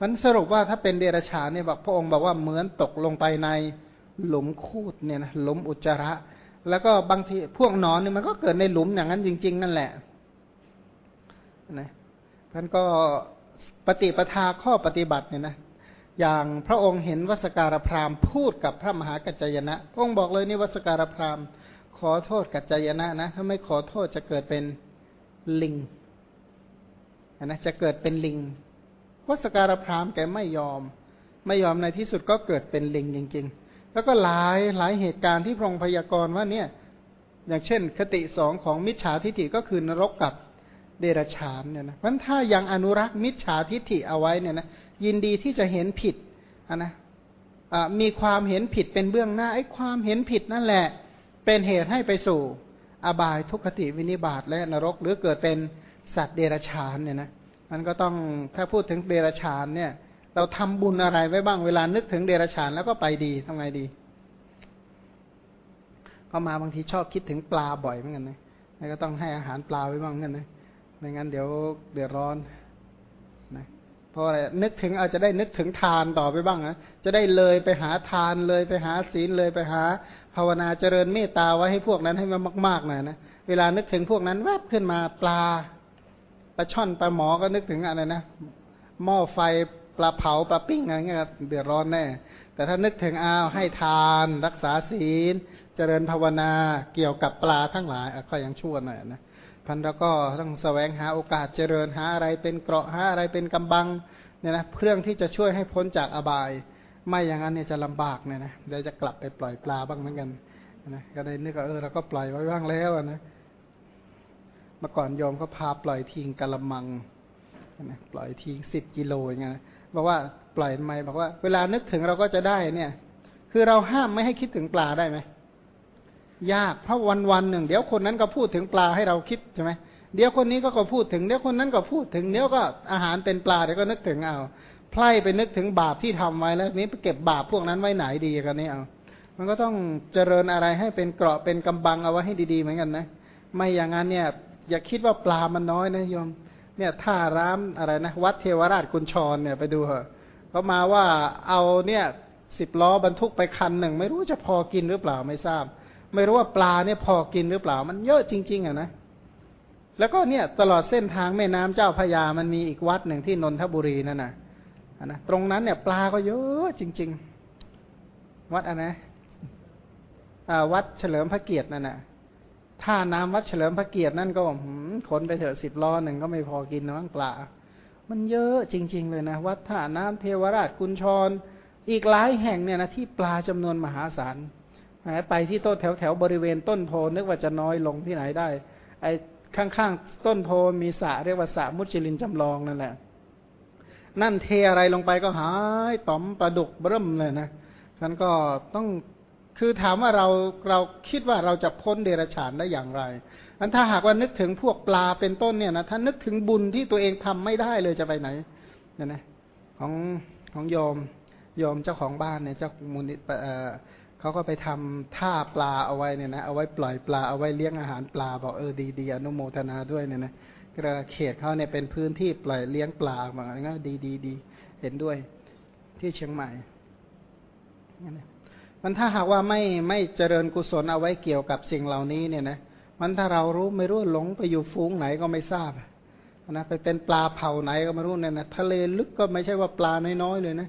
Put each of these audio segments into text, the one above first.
มันสรุปว่าถ้าเป็นเดรัจฉานเนี่ยบอกพระองค์บอกว่าเหมือนตกลงไปในหลุมคูดเนี่ยนะหลุมอุจจาระ แล้วก็บางทีพวกนอนเนี่ยมันก็เกิดในหลุมอย่างนั้นจริง ๆ นั่นแหละนะท่านก็ปฏิปทาข้อปฏิบัติเนี่ยนะอย่างพระองค์เห็นวสการพราหมณ์พูดกับพระมหากัจจยนะพระองค์บอกเลยนี่วสการพราหมณ์ ขอโทษกัจจยนะนะถ้าไม่ขอโทษจะเกิดเป็นลิงนะจะเกิดเป็นลิง วสการพรามแกไม่ยอม ไม่ยอมในที่สุดก็เกิดเป็นลิงจริง ๆ แล้วก็หลายหลายเหตุการณ์ที่พระองค์พยากรณ์ว่าเนี่ย อย่างเช่น คติสองของมิจฉาทิฏฐิก็คือนรกกับเดรฉานเนี่ยนะเพราะถ้ายังอนุรักษ์มิจฉาทิฏฐิเอาไว้เนี่ยนะยินดีที่จะเห็นผิดนะมีความเห็นผิดเป็นเบื้องหน้าไอ้ความเห็นผิดนั่นแหละ เป็นเหตุให้ไปสู่ อบายทุกขติวินิบาตและนรกหรือเกิดเป็นสัตว์เดรฉานเนี่ยนะ มันก็ต้องถ้าพูดถึงเดรัจฉานเนี่ย เราทำบุญอะไรไว้บ้างเวลานึกถึงเดรัจฉานแล้วก็ไปดีทำไงดีเข้ามาบางทีชอบคิดถึงปลาบ่อยเหมือนกันนะก็ต้องให้อาหารปลาไว้บ้างกันนะไม่งั้นเดี๋ยวเดือดร้อนนะเพราะอะไรนึกถึงอาจจะได้นึกถึงทานต่อไปบ้างนะจะได้เลยไปหาทานเลยไปหาศีลเลยไปหา ภาวนาเจริญเมตตาไว้ให้พวกนั้นให้มันมากๆหน่อยนะเวลานึกถึงพวกนั้นแวบขึ้นมาปลา ปลาช่อนปลาหมอก็นึกถึงอะไรนะหม้อไฟปลาเผาปลาปิ้งอะไรเงี้ยเดือดร้อนแน่ แต่ถ้านึกถึงอ้าวให้ทาน รักษาศีล เจริญภาวนาเกี่ยวกับปลาทั้งหลายก็ยังชั่วหน่อยนะพันแล้วก็ต้องแสวงหาโอกาสเจริญหาอะไรเป็นเกราะหาอะไรเป็นกำบังเนี่ยนะเครื่องที่จะช่วยให้พ้นจากอบาย ไม่อย่างนั้นเนี่ยจะลำบากเนี่ยนะเดี๋ยวจะกลับไปปล่อยปลาบ้างเหมือนกันนะก็ได้นึกว่าเออเราก็ปล่อยไว้บ้างแล้วนะ เมื่อก่อนโยมเขาพาปล่อยทิ้งกะละมังนะปล่อยทิ้งสิบกิโลอย่างเงี้ยบอกว่าปล่อยทำไมบอกว่า เวลานึกถึงเราก็จะได้เนี่ย คือเราห้ามไม่ให้คิดถึงปลาได้ไหมยากเพราะวันวันหนึ่ง เดี๋ยวคนนั้นก็พูดถึงปลาให้เราคิดใช่ไหมเดี๋ยวคนนี้ก็ก็พูดถึงเดี๋ยวคนนั้นก็พูดถึงเดี๋ยวก็อาหารเป็นปลาเดี๋ยวก็นึกถึงเอาไพร่ไปนึกถึงบาปที่ทำไว้แล้วนี้ไปเก็บบาปพวกนั้นไว้ไหนดีกันนี่เอามันก็ต้องเจริญอะไรให้เป็นเกราะเป็นกำบังเอาไว้ให้ดีๆเหมือนกันนะ ไม่อย่างนั้นเนี่ย อย่าคิดว่าปลามันน้อยนะโยม เนี่ยท่าร้ามอะไรนะ วัดเทวราชกุญชรเนี่ยไปดูเหอะเขามาว่าเอาเนี่ยสิบล้อบรรทุกไปคันหนึ่ง ไม่รู้จะพอกินหรือเปล่าไม่ทราบ ไม่รู้ว่าปลาเนี่ยพอกินหรือเปล่า มันเยอะจริง ๆอะนะแล้วก็เนี่ยตลอดเส้นทางแม่น้ำเจ้าพยามันมีอีกวัดหนึ่งที่นนทบุรีนั่นนะนะตรงนั้นเนี่ยปลาก็เยอะจริง ๆ วัดอะไรอ่าวัดเฉลิมพระเกียรตินั่นน่ะ ท่าน้ำวัดเฉลิมพระเกียรตินั่นก็ขนไปเถอะสิบล้อหนึ่งก็ไม่พอกินนะปลา มันเยอะจริง ๆ เลยนะ วัดท่าน้ำเทวราชกุญชร อีกหลายแห่งเนี่ยนะที่ปลาจำนวนมหาศาลไปที่ต้นแถวแถวบริเวณต้นโพนึกว่าจะน้อยลงที่ไหนได้ ไอ้ข้างๆต้นโพมีสระเรียกว่าสระมุจลินจำลองนั่นแหละ นั่นเทอะไรลงไปก็หายต่อมปลาดุกเริ่มเลยนะฉันก็ต้อง คือถามว่าเราเราคิดว่าเราจะพ้นเดรัจฉานได้อย่างไรอันถ้าหากว่านึกถึงพวกปลาเป็นต้นเนี่ยนะถ้านึกถึงบุญที่ตัวเองทำไม่ได้เลยจะไปไหนเนี่ยนะของของโยมโยมเจ้าของบ้านเนี่ยเจ้ามูลนิธิเขาก็ไปทำท่าปลาเอาไว้เนี่ยนะเอาไว้ปล่อยปลาเอาไว้เลี้ยงอาหารปลาบอกเออดีดีอนุโมทนาด้วยเนี่ยนะก็เขตเขาเนี่ยเป็นพื้นที่ปล่อยเลี้ยงปลาบางอะไรก็ดีดีดีเห็นด้วยที่เชียงใหม่ มันถ้าหากว่าไม่ไม่เจริญกุศลเอาไว้เกี่ยวกับสิ่งเหล่านี้เนี่ยนะมันถ้าเรารู้ไม่รู้หลงไปอยู่ฟูงไหนก็ไม่ทราบนะไปเป็นปลาเผาไหนก็ไม่รู้เนี่ยนะทะเลลึกก็ไม่ใช่ว่าปลาน้อยๆเลยนะ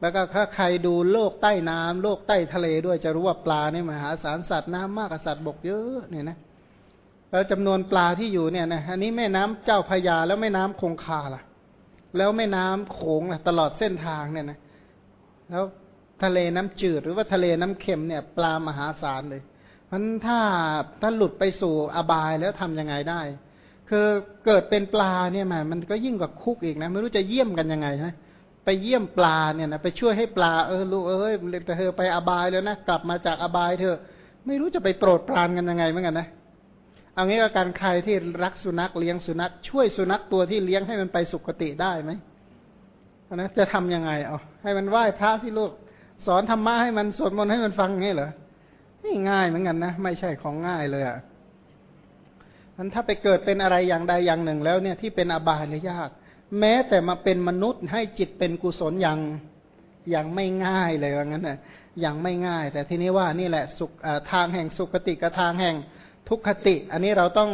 แล้วก็ถ้าใครดูโลกใต้น้ำโลกใต้ทะเลด้วยจะรู้ว่าปลาเนี่ยมหาศาลสัตว์น้ำมากกว่าสัตว์บกเยอะเนี่ยนะแล้วจำนวนปลาที่อยู่เนี่ยนะอันนี้แม่น้ำเจ้าพยาแล้วแม่น้ำคงคาล่ะ แล้วแม่น้ำโขงล่ะตลอดเส้นทางเนี่ยนะแล้ว ทะเลน้ำจืด หรือว่าทะเลน้ำเค็มเนี่ยปลามหาศาลเลยมันถ้าถ้าหลุดไปสู่อบายแล้วทํำยังไงได้ คือเกิดเป็นปลาเนี่ยมันมันก็ยิ่งกว่าคุกอีกนะ ไม่รู้จะเยี่ยมกันยังไงใช่ไปเยี่ยมปลาเนี่ยนะไปช่วยให้ปลาเออลูกเอ้ยแต่เธอไปอบายแล้วนะกลับมาจากอบายเธอไม่รู้จะไปโปรดปรานกันยังไงเหมือนกันนะเอางี้ก็การใครที่รักสุนัขเลี้ยงสุนัข ช่วยสุนัขตัวที่เลี้ยงให้มันไปสุคติได้ไหมนะจะทํำยังไงเอาให้มันไหว้พระที่ลูก สอนธรรมะให้มันสวดมนต์ให้มันฟังงี้เหรอนี่ง่ายเหมือนกันนะ ไม่ใช่ของง่ายเลยอะมันถ้าไปเกิดเป็นอะไรอย่างใดอย่างหนึ่งแล้วเนี่ยที่เป็นอบายเนี่ยยาก แม้แต่มาเป็นมนุษย์ให้จิตเป็นกุศลอยังอยังไม่ง่ายเลยว่างั้นนะอยังไม่ง่าย แต่ทีนี้ว่านี่แหละสุขทางแห่งสุขติกับทางแห่งทุกขติ อันนี้เราต้อง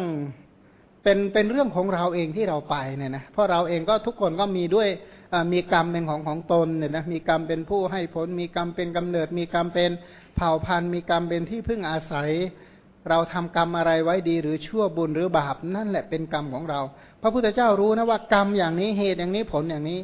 เป็นเป็นเรื่องของเราเองที่เราไปเนี่ยนะเพราะเราเองก็ทุกคนก็มีด้วย มีกรรมเป็นของของตนเนี่ยนะมีกรรมเป็นผู้ให้ผล มีกรรมเป็นกำเนิด มีกรรมเป็นเผ่าพันธุ์ มีกรรมเป็นที่พึ่งอาศัย เราทำกรรมอะไรไว้ดีหรือชั่วบุญหรือบาปนั่นแหละเป็นกรรมของเรา พระพุทธเจ้ารู้นะว่ากรรมอย่างนี้เหตุอย่างนี้ผลอย่างนี้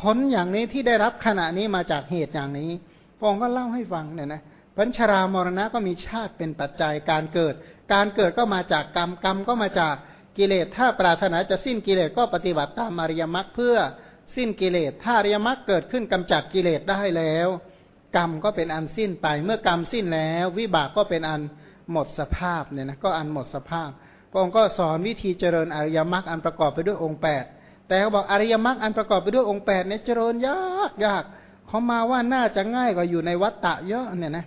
ผลอย่างนี้ที่ได้รับขณะนี้มาจากเหตุอย่างนี้พระองค์ก็เล่าให้ฟังเนี่ยนะพัญชรามรณะก็มีชาติเป็นปัจจัยการเกิด การเกิดก็มาจากกรรมกรรมก็มาจากกิเลสถ้าปรารถนาจะสิ้นกิเลสก็ปฏิบัติตามอริยมรรคเพื่อ สิ้นกิเลส ถ้าอริยมรรคเกิดขึ้นกำจัดกิเลสได้แล้ว กรรมก็เป็นอันสิ้นไป เมื่อกรรมสิ้นแล้ว วิบากก็เป็นอันหมดสภาพเนี่ยนะก็อันหมดสภาพ พระองค์ก็สอนวิธีเจริญอริยมรรคอันประกอบไปด้วยองค์แปดแต่เขาบอกอริยมรรคอันประกอบไปด้วยองค์แปดเนี่ยเจริญยากยากเขามาว่าน่าจะง่ายกว่าอยู่ในวัฏฏะเยอะเนี่ยนะ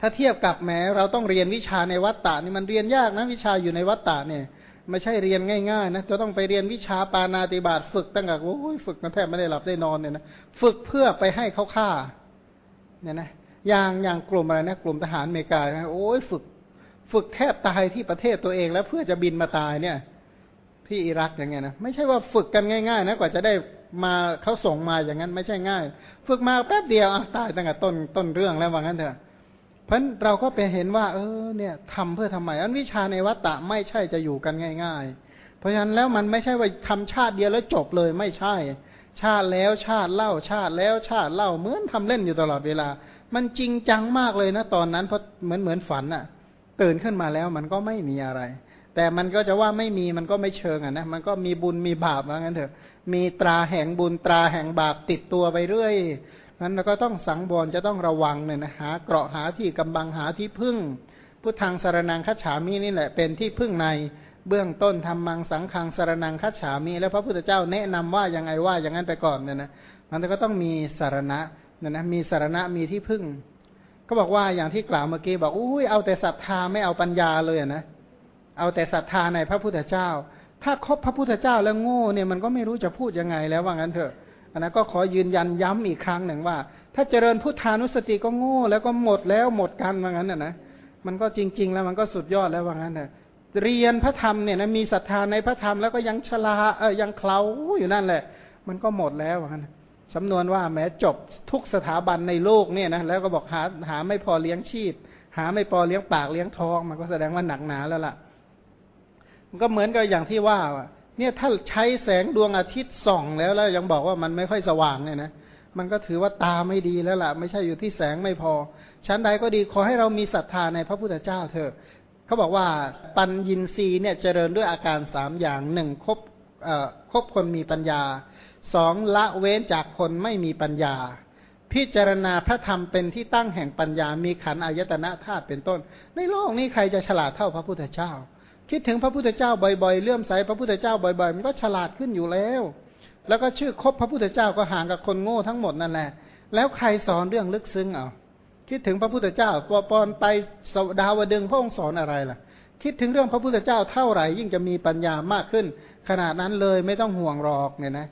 ถ้าเทียบกับแม้เราต้องเรียนวิชาในวัฏฏะนี่มันเรียนยากนะวิชาอยู่ในวัฏฏะเนี่ย ไม่ใช่เรียนง่ายๆนะจะต้องไปเรียนวิชาปานาติบาตฝึกตั้งแต่โอ้ยฝึกมาแทบไม่ได้หลับได้นอนเนี่ยนะฝึกเพื่อไปให้เขาฆ่าเนี่ยนะอย่างอย่างกลุ่มอะไรนะกลุ่มทหารอเมริกาโอ้ยฝึก ฝึกแทบตายที่ประเทศตัวเอง แล้วเพื่อจะบินมาตายเนี่ย ที่อิรักอย่างเงี้ยนะไม่ใช่ว่าฝึกกันง่ายๆนะกว่าจะได้มาเขาส่งมาอย่างนั้นไม่ใช่ง่าย ฝึกมาแป๊บเดียวตายตั้งแต่ต้นต้นเรื่องแล้วว่างั้นเถอะ เพราะเราก็ไปเห็นว่า เออเนี่ยทำเพื่อทำไมอันวิชาในวัตตะไม่ใช่จะอยู่กันง่าย ๆ เพราะฉะนั้นแล้วมันไม่ใช่ว่าทำชาติเดียวแล้วจบเลยไม่ใช่ ชาติแล้วชาติเล่าชาติแล้วชาติเล่าเหมือนทำเล่นอยู่ตลอดเวลา มันจริงจังมากเลยนะตอนนั้นเพราะเหมือนเหมือนฝันอะตื่นขึ้นมาแล้วมันก็ไม่มีอะไร แต่มันก็จะว่าไม่มีมันก็ไม่เชิงอะนะมันก็มีบุญมีบาปว่างั้นเถอะ มีตราแห่งบุญตราแห่งบาปติดตัวไปเรื่อย นั้นเราก็ต้องสังวรจะต้องระวังเนี่ยนะหาเกราะหาที่กำบังหาที่พึ่ง พุทธังสารนังคัจฉามินี่แหละเป็นที่พึ่งในเบื้องต้นทำมังสังขังสารนังคัจฉามิ แล้วพระพุทธเจ้าแนะนำว่ายังไงว่าอย่างนั้นไปก่อนเนี่ยนะมันก็ต้องมีสารณะเนี่ยนะมีสารณะมีที่พึ่ง ก็บอกว่าอย่างที่กล่าวเมื่อกี้บอกอุ้ยเอาแต่ศรัทธาไม่เอาปัญญาเลยนะเอาแต่ศรัทธาในพระพุทธเจ้า ถ้าคบพระพุทธเจ้าแล้วโง่เนี่ยมันก็ไม่รู้จะพูดยังไงแล้วว่างั้นเถอะ นนั้นก็ขอยืนยันย้ำอีกครั้งหนึ่งว่า ถ้าเจริญพุทธานุสติก็โง่แล้วก็หมดแล้วหมดกันว่างั้นนะนะมันก็จริง ๆ แล้วมันก็สุดยอดแล้วว่างั้นนะเรียนพระธรรมเนี่ยนะมีศรัทธาในพระธรรมแล้วก็ยังชลาเออยังเคล้าอยู่นั่นแหละ มันก็หมดแล้วว่างั้นสำนวนว่าแม้จบทุกสถาบันในโลกเนี่ยนะแล้วก็บอกหาหาไม่พอเลี้ยงชีพ หาไม่พอเลี้ยงปากเลี้ยงท้อง มันก็แสดงว่าหนักหนาแล้วล่ะมันก็เหมือนกับอย่างที่ว่า เนี่ยถ้าใช้แสงดวงอาทิตย์ส่องแล้วแล้วยังบอกว่ามันไม่ค่อยสว่างเนี่ยนะมันก็ถือว่าตาไม่ดีแล้วล่ะ ไม่ใช่อยู่ที่แสงไม่พอ ชั้นใดก็ดีขอให้เรามีศรัทธาในพระพุทธเจ้าเถอะเขาบอกว่าปัญญินรีเนี่ยเจริญด้วยอาการสามอย่างหนึ่งคบเอ่อคบคนมีปัญญาสองละเว้นจากคนไม่มีปัญญา พิจารณาพระธรรมเป็นที่ตั้งแห่งปัญญามีขันอายตนะธาตุเป็นต้น ในโลกนี้ใครจะฉลาดเท่าพระพุทธเจ้า คิดถึงพระพุทธเจ้าบ่อยๆ เลื่อมใสพระพุทธเจ้าบ่อยๆ มันก็ฉลาดขึ้นอยู่แล้ว แล้วก็ชื่อคบพระพุทธเจ้าก็ห่างกับคนโง่ทั้งหมดนั่นแหละ แล้วใครสอนเรื่องลึกซึ้งเอาคิดถึงพระพุทธเจ้าปปอนไปสดาวดึงพระองค์สอนอะไรล่ะ คิดถึงเรื่องพระพุทธเจ้าเท่าไหร่ ยิ่งจะมีปัญญามากขึ้น ขนาดนั้นเลยไม่ต้องห่วงหรอกเนี่ยนะ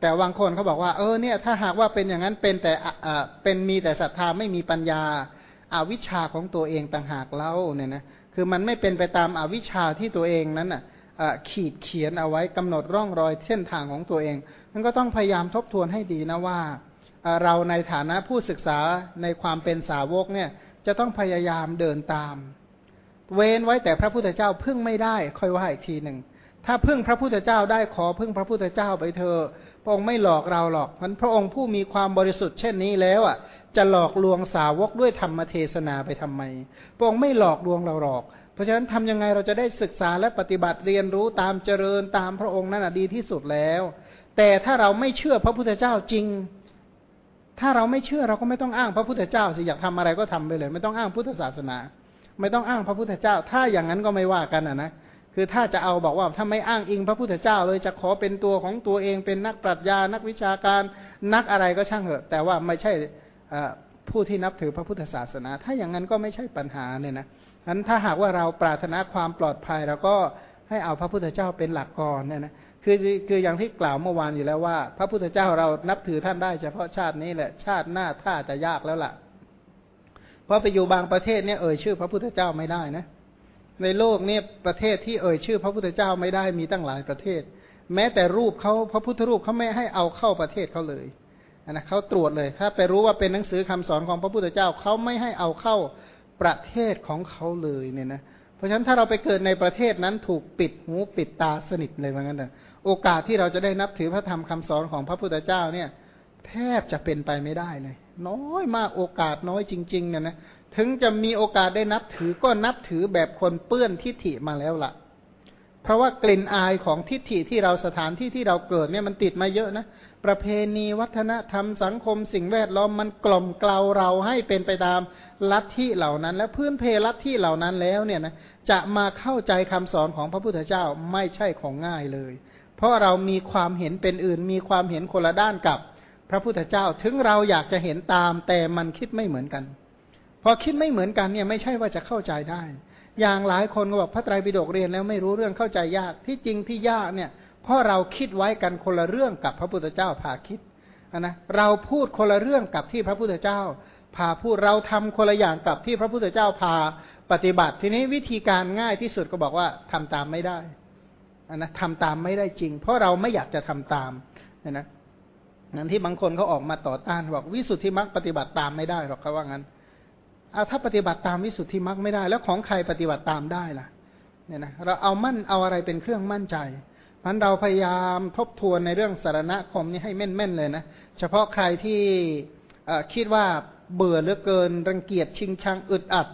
แต่บางคนเขาบอกว่าเออเนี่ย ถ้าหากว่าเป็นอย่างนั้นเป็นแต่อ่าเป็นมีแต่ศรัทธาไม่มีปัญญาอาวิชชาของตัวเองต่างหากเล่าเนี่ยนะ คือมันไม่เป็นไปตามอาวิชชาที่ตัวเองนั้นอะขีดเขียนเอาไว้กำหนดร่องรอยเส้นทางของตัวเอง มันก็ต้องพยายามทบทวนให้ดีนะว่า เราในฐานะผู้ศึกษาในความเป็นสาวกเนี่ยจะต้องพยายามเดินตาม เว้นไว้แต่พระพุทธเจ้าพึ่งไม่ได้ ค่อยว่าอีกทีหนึ่งถ้าพึ่งพระพุทธเจ้าได้ขอพึ่งพระพุทธเจ้าไปเถอะ พระองค์ไม่หลอกเราหรอกมันพระองค์ผู้มีความบริสุทธิ์เช่นนี้แล้วอะ จะหลอกลวงสาวกด้วยธรรมเทศนาไปทำไม พระองค์ไม่หลอกลวงเราหรอก เพราะฉะนั้นทำยังไงเราจะได้ศึกษาและปฏิบัติเรียนรู้ตามเจริญตามพระองค์นั่นดีที่สุดแล้ว แต่ถ้าเราไม่เชื่อพระพุทธเจ้าจริง ถ้าเราไม่เชื่อเราก็ไม่ต้องอ้างพระพุทธเจ้าสิอยากทำอะไรก็ทำไปเลย ไม่ต้องอ้างพุทธศาสนา ไม่ต้องอ้างพระพุทธเจ้า ถ้าอย่างนั้นก็ไม่ว่ากันอะนะ คือถ้าจะเอาบอกว่าถ้าไม่อ้างอิงพระพุทธเจ้าเลยจะขอเป็นตัวของตัวเองเป็นนักปรัชญานักวิชาการนักอะไรก็ช่างเถอะ แต่ว่าไม่ใช่ผู้ที่นับถือพระพุทธศาสนา ถ้าอย่างนั้นก็ไม่ใช่ปัญหาเนี่ยนะนั้นถ้าหากว่าเราปรารถนาความปลอดภัยเราก็ให้เอาพระพุทธเจ้าเป็นหลักก่อนเนี่ยนะคือคืออย่างที่กล่าวเมื่อวานอยู่แล้วว่า พระพุทธเจ้าเรานับถือท่านได้เฉพาะชาตินี้แหละชาติหน้าท่าจะยากแล้วล่ะ เพราะไปอยู่บางประเทศเนี่ยเอ่ยชื่อพระพุทธเจ้าไม่ได้นะ ในโลกเนี่ยประเทศที่เอ่ยชื่อ พระพุทธเจ้าไม่ได้มีตั้งหลายประเทศ แม้แต่รูปเขาพระพุทธรูปเขาไม่ให้เอาเข้าประเทศเขาเลยนะเขาตรวจเลย ถ้าไปรู้ว่าเป็นหนังสือคำสอนของพระพุทธเจ้าเขาไม่ให้เอาเข้าประเทศของเขาเลยเนี่ยนะเพราะฉะนั้นถ้าเราไปเกิดในประเทศนั้นถูกปิดหูปิดตาสนิทเลยว่างั้นเถอะโอกาสที่เราจะได้นับถือพระธรรมคำสอนของพระพุทธเจ้าเนี่ย แทบจะเป็นไปไม่ได้เลย น้อยมากโอกาสน้อยจริงๆเนี่ยนะถึงจะมีโอกาสได้นับถือก็นับถือแบบคนเปื้อนทิฐิมาแล้วล่ะ เพราะว่ากลิ่นอายของทิฐิที่เราสถานที่ที่เราเกิดเนี่ยมันติดมาเยอะนะ ประเพณีวัฒนธรรมสังคมสิ่งแวดล้อมมันกล่อมกลาเราให้เป็นไปตามลัทธิเหล่านั้น และพื้นเพลัทธิเหล่านั้นแล้วเนี่ยนะจะมาเข้าใจคำสอนของพระพุทธเจ้าไม่ใช่ของง่ายเลย เพราะเรามีความเห็นเป็นอื่น มีความเห็นคนละด้านกับ พระพุทธเจ้าถึงเราอยากจะเห็นตาม แต่มันคิดไม่เหมือนกัน พอคิดไม่เหมือนกันเนี่ยไม่ใช่ว่าจะเข้าใจได้ อย่างหลายคนก็บอกพระไตรปิฎกเรียนแล้วไม่รู้เรื่องเข้าใจยากที่จริงที่ยากเนี่ยเพราะเราคิดไว้กันคนละเรื่องกับพระพุทธเจ้าพาคิดนะเราพูดคนละเรื่องกับที่พระพุทธเจ้าพาพูดเราทำคนละอย่างกับที่พระพุทธเจ้าพาปฏิบัติ ทีนี้วิธีการง่ายที่สุดก็บอกว่าทำตามไม่ได้นะทำตามไม่ได้จริง เพราะเราไม่อยากจะทำตามนะ นั้นที่บางคนเขาออกมาต่อต้านบอกวิสุทธิมรรคปฏิบัติตามไม่ได้หรอกเขาว่างั้นเอาถ้าปฏิบัติตามวิสุทธิมรรคไม่ได้ แล้วของใครปฏิบัติตามได้ล่ะเนี่ยนะเราเอามั่นเอาอะไรเป็นเครื่องมั่นใจมันเราพยายามทบทวนในเรื่องสารณคมนี้ให้แม่นๆเลยนะเฉพาะใครที่คิดว่าเบื่อเหลือเกินรังเกียจชิงชังอึดอัด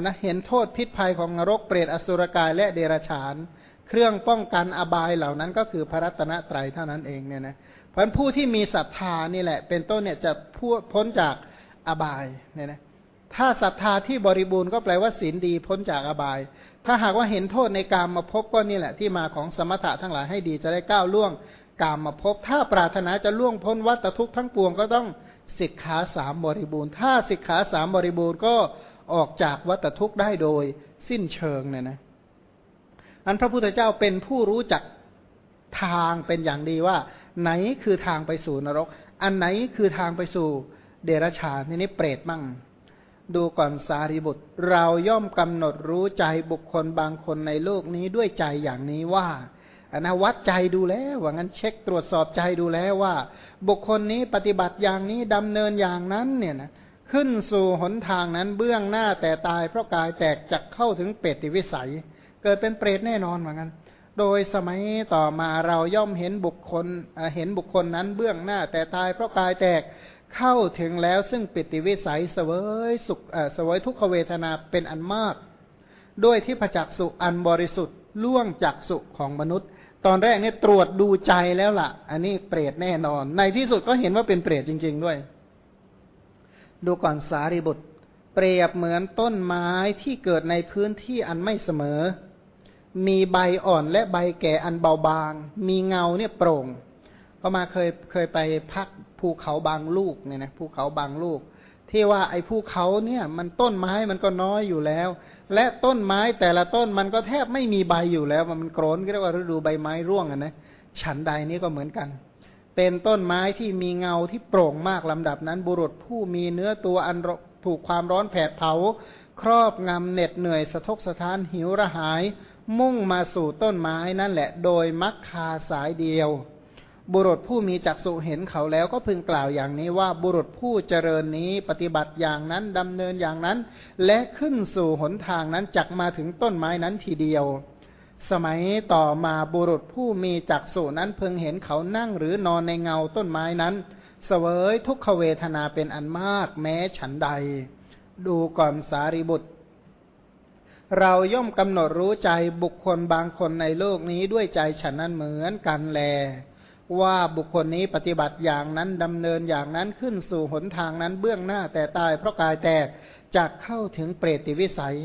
นะเห็นโทษพิษภัยของนรกเปรตอสุรกายและเดรัจฉาน เครื่องป้องกันอบายเหล่านั้นก็คือพระรัตนตรัยเท่านั้นเองเนี่ยนะ ราะผู้ที่มีศรัทธานี่แหละ เป็นต้นเนี่ยจะพ้นจากอบายเนี่ยนะถ้าศรัทธาที่บริบูรณ์ก็แปลว่าศีลดีพ้นจากอบาย ถ้าหากว่าเห็นโทษในการมาพบก็นี่แหละ ที่มาของสมถะทั้งหลายให้ดีจะได้ก้าวล่วงกามมาพบ ถ้าปรารถนาจะล่วงพ้นวัฏทุกข์ทั้งปวงก็ต้องสิกขาสามบริบูรณ์ ถ้าสิกขาสามบริบูรณ์ก็ออกจากวัฏทุกข์ได้โดยสิ้นเชิงเนี่ยนะอันพระพุทธเจ้าเป็นผู้รู้จักทางเป็นอย่างดีว่า ไหนคือทางไปสู่นรก อันไหนคือทางไปสู่เดรัจฉานนี่เปรตมั่ง ดูก่อนสารีบุตร เราย่อมกำหนดรู้ใจบุคคลบางคนในโลกนี้ด้วยใจอย่างนี้ว่าอนนะวัดใจดูแล้วว่างั้นเช็คตรวจสอบใจดูแล้วว่า บุคคลนี้ปฏิบัติอย่างนี้ดำเนินอย่างนั้นเนี่ยนะขึ้นสู่หนทางนั้นเบื้องหน้าแต่ตายเพราะกายแตกจักเข้าถึงเปรติวิสัย เกิดเป็นเปรตแน่นอนเหมือนกัน โดยสมัยต่อมาเราย่อมเห็นบุคคลเห็นบุคคลนั้นเบื้องหน้าแต่ตายเพราะกายแตกเข้าถึงแล้วซึ่งปิติวิสัยเสวยสุขเสวยทุกขเวทนาเป็นอันมาก ด้วยที่ผจักสุอันบริสุทธิ์ล่วงจากสุของมนุษย์ ตอนแรกเนี่ยตรวจดูใจแล้วล่ะ อันนี้เปรตแน่นอน ในที่สุดก็เห็นว่าเป็นเปรตจริง ๆ ด้วย ดูก่อนสารีบุตร เปรียบเหมือนต้นไม้ที่เกิดในพื้นที่อันไม่เสมอ มีใบอ่อนและใบแก่อันเบาบาง มีเงาเนี่ยโปร่ง ก็มาเคยเคยไปพักภูเขาบางลูกเนี่ยนะภูเขาบางลูก ที่ว่าไอ้ภูเขาเนี่ย มันต้นไม้มันก็น้อยอยู่แล้ว และต้นไม้แต่ละต้นมันก็แทบไม่มีใบอยู่แล้ว มันโกรนก็เรียกว่าฤดูใบไม้ร่วงอะนะฉันใดนี้ก็เหมือนกัน เป็นต้นไม้ที่มีเงาที่โปร่งมากลำดับนั้น บุรุษผู้มีเนื้อตัวอันถูกความร้อนแผดเผา ครอบงำเหน็ดเหนื่อยสะทกสะท้านหิวระหาย มุ่งมาสู่ต้นไม้นั่นแหละ โดยมักคาสายเดียว บุรุษผู้มีจักษุเห็นเขาแล้วก็พึงกล่าวอย่างนี้ว่าบุรุษผู้เจริญนี้ปฏิบัติอย่างนั้นดำเนินอย่างนั้น และขึ้นสู่หนทางนั้นจักมาถึงต้นไม้นั้นทีเดียว สมัยต่อมาบุรุษผู้มีจักษุนั้นพึงเห็นเขานั่งหรือนอนในเงาต้นไม้นั้นเสวยทุกขเวทนาเป็นอันมากแม้ฉันใด ดูก่อนสารีบุตร เราย่อมกำหนดรู้ใจบุคคลบางคนในโลกนี้ด้วยใจฉันนั้นเหมือนกันแล ว่าบุคคลนี้ปฏิบัติอย่างนั้นดำเนินอย่างนั้นขึ้นสู่หนทางนั้นเบื้องหน้าแต่ตายเพราะกายแตกจากเข้าถึงเปรติวิสัย